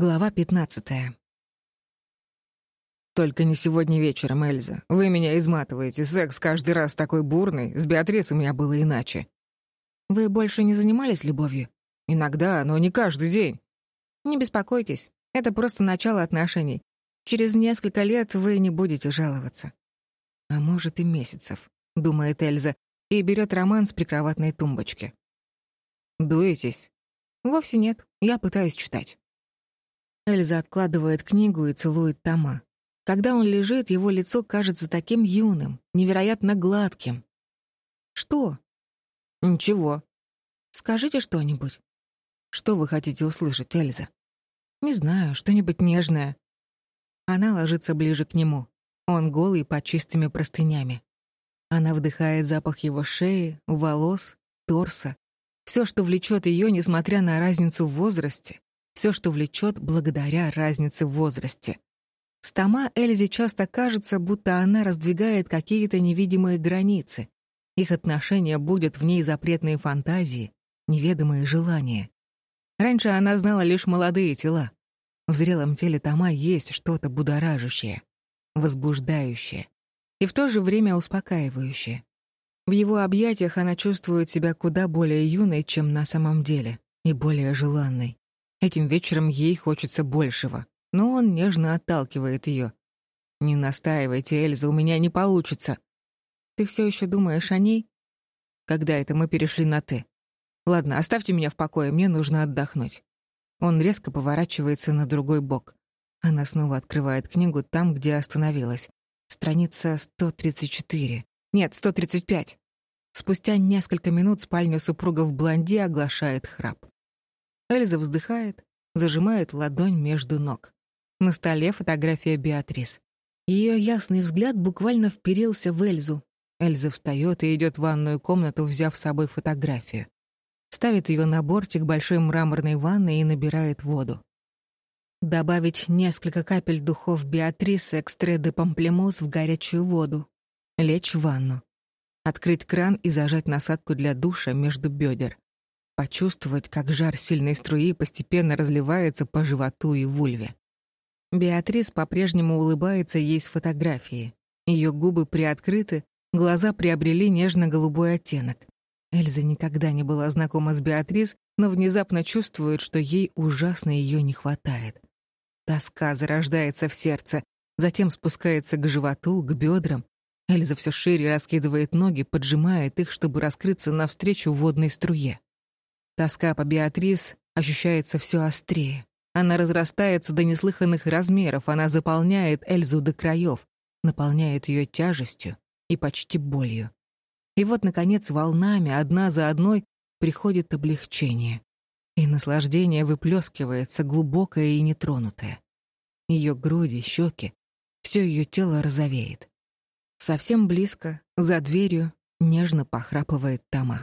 Глава пятнадцатая. «Только не сегодня вечером, Эльза. Вы меня изматываете. Секс каждый раз такой бурный. С Беатрис у меня было иначе». «Вы больше не занимались любовью?» «Иногда, но не каждый день». «Не беспокойтесь. Это просто начало отношений. Через несколько лет вы не будете жаловаться». «А может, и месяцев», — думает Эльза, и берет роман с прикроватной тумбочки. «Дуетесь?» «Вовсе нет. Я пытаюсь читать». Эльза откладывает книгу и целует Тома. Когда он лежит, его лицо кажется таким юным, невероятно гладким. «Что?» «Ничего». «Скажите что-нибудь». «Что вы хотите услышать, Эльза?» «Не знаю, что-нибудь нежное». Она ложится ближе к нему. Он голый под чистыми простынями. Она вдыхает запах его шеи, волос, торса. Все, что влечет ее, несмотря на разницу в возрасте, все, что влечет благодаря разнице в возрасте. С Тома Эльзе часто кажется, будто она раздвигает какие-то невидимые границы. Их отношения будут в ней запретные фантазии, неведомые желания. Раньше она знала лишь молодые тела. В зрелом теле Тома есть что-то будоражащее, возбуждающее и в то же время успокаивающее. В его объятиях она чувствует себя куда более юной, чем на самом деле, и более желанной. Этим вечером ей хочется большего, но он нежно отталкивает ее. «Не настаивайте, Эльза, у меня не получится». «Ты все еще думаешь о ней?» «Когда это мы перешли на «ты»?» «Ладно, оставьте меня в покое, мне нужно отдохнуть». Он резко поворачивается на другой бок. Она снова открывает книгу там, где остановилась. Страница 134. Нет, 135. Спустя несколько минут спальню супруга в блонди оглашает храп. Эльза вздыхает, зажимает ладонь между ног. На столе фотография Беатрис. Ее ясный взгляд буквально вперился в Эльзу. Эльза встает и идет в ванную комнату, взяв с собой фотографию. Ставит ее на бортик большой мраморной ванны и набирает воду. Добавить несколько капель духов Беатрис экстре де памплемус в горячую воду. Лечь в ванну. Открыть кран и зажать насадку для душа между бедер. Почувствовать, как жар сильной струи постепенно разливается по животу и вульве. Беатрис по-прежнему улыбается ей с фотографии. Ее губы приоткрыты, глаза приобрели нежно-голубой оттенок. Эльза никогда не была знакома с Беатрис, но внезапно чувствует, что ей ужасно ее не хватает. Тоска зарождается в сердце, затем спускается к животу, к бедрам. Эльза все шире раскидывает ноги, поджимает их, чтобы раскрыться навстречу водной струе. Тоска по Беатрис ощущается все острее. Она разрастается до неслыханных размеров, она заполняет Эльзу до краев, наполняет ее тяжестью и почти болью. И вот, наконец, волнами, одна за одной, приходит облегчение. И наслаждение выплескивается, глубокое и нетронутое. Ее груди, щеки, все ее тело розовеет. Совсем близко, за дверью, нежно похрапывает Тома.